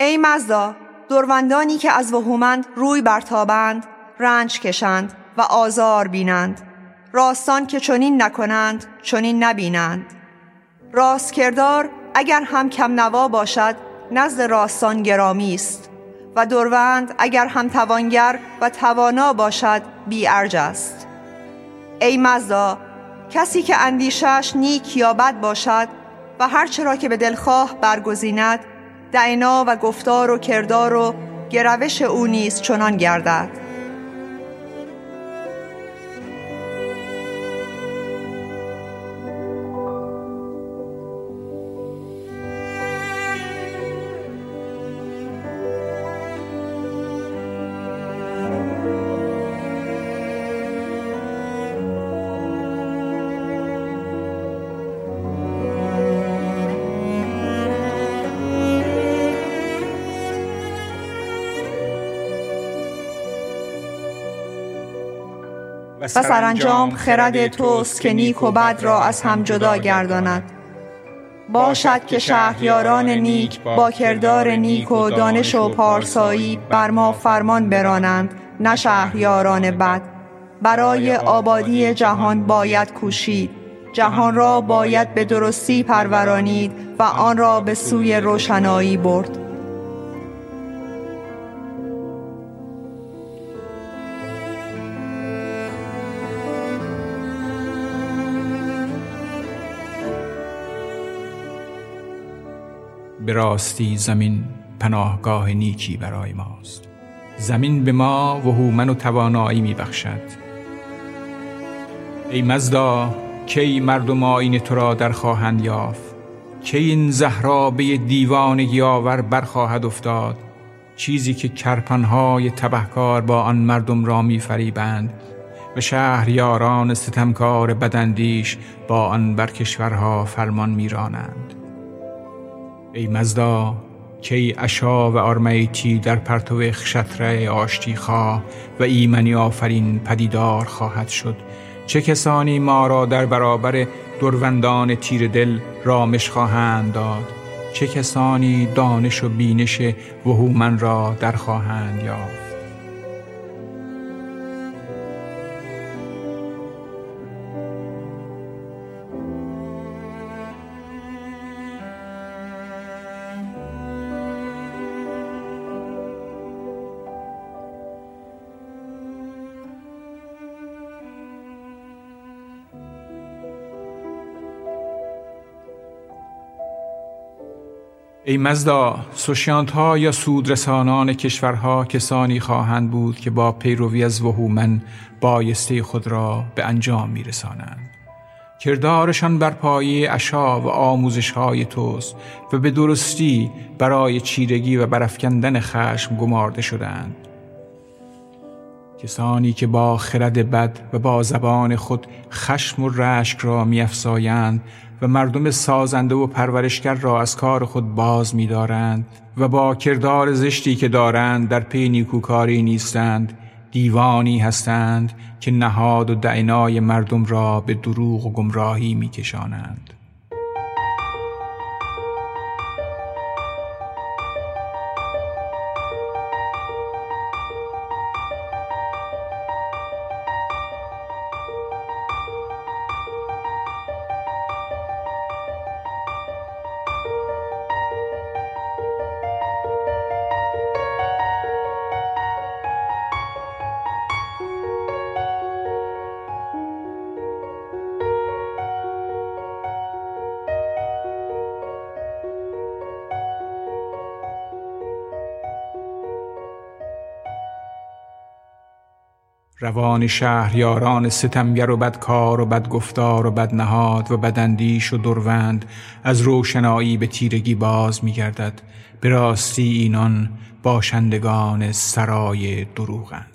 ای مزدا دروندانی که از وهومند روی برتابند رنج کشند و آزار بینند. راستان که چنین نکنند چنین نبینند. راست کردار اگر هم کم نوا باشد نزد راستان گرامی است. و دروند اگر هم توانگر و توانا باشد بی ارج است. ای مزدا کسی که اندیشش نیک یا بد باشد و هرچه را که به دلخواه برگزیند دعنا و گفتار و کردار و گروش او نیز چنان گردد. و سرانجام خرد توست که نیک و بد را از هم جدا گرداند. باشد که شهریاران نیک با کردار نیک و دانش و پارسایی بر ما فرمان برانند نه شهریاران بد. برای آبادی جهان باید کوشید. جهان را باید به درستی پرورانید و آن را به سوی روشنایی برد. به راستی زمین پناهگاه نیکی برای ماست. زمین به ما و هومن و توانایی می بخشد ای مزدا کی مردم آین تو را در خواهند یافت؟ کی این زهرابه دیوان یاور برخواهد افتاد؟ چیزی که کرپنهای تبهکار با آن مردم را می فریبند و شهریاران ستمکار بدندیش با آن بر کشورها فرمان میرانند. ای مزدا کی اشا و آرمیتی در پرتو خشتره آشتی خواه و ایمنی آفرین پدیدار خواهد شد. چه کسانی ما را در برابر دروندان تیر دل رامش خواهند داد؟ چه کسانی دانش و بینش وهومن را در خواهند یافت؟ ای مزدا سوشیانت ها یا سودرسانان کشورها کسانی خواهند بود که با پیروی از وهومن بایسته خود را به انجام می رسانند. کردارشان بر پایه اشا و آموزش های توست و به درستی برای چیرگی و برافکندن خشم گمارده شدند. کسانی که با خرد بد و با زبان خود خشم و رشک را میافزایند و مردم سازنده و پرورشگر را از کار خود باز می‌دارند و با کردار زشتی که دارند در پی نیکوکاری نیستند دیوانی هستند که نهاد و دعنای مردم را به دروغ و گمراهی میکشانند. روان شهریاران ستمگر و بدکار و بدگفتار و بدنهاد و بداندیش و دروند از روشنایی به تیرگی باز میگردد. به راستی اینان باشندگان سرای دروغند.